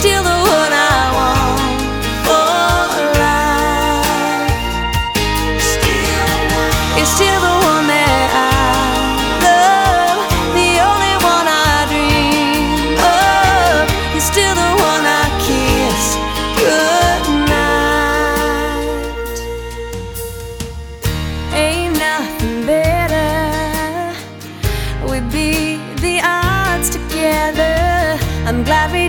still the one I want for life. You're still the one that I love, the only one I dream of. You're still the one I kiss goodnight. Ain't nothing better. We beat the odds together. I'm glad we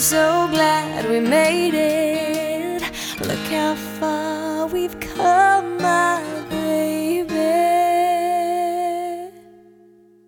So glad we made it. Look how far we've come.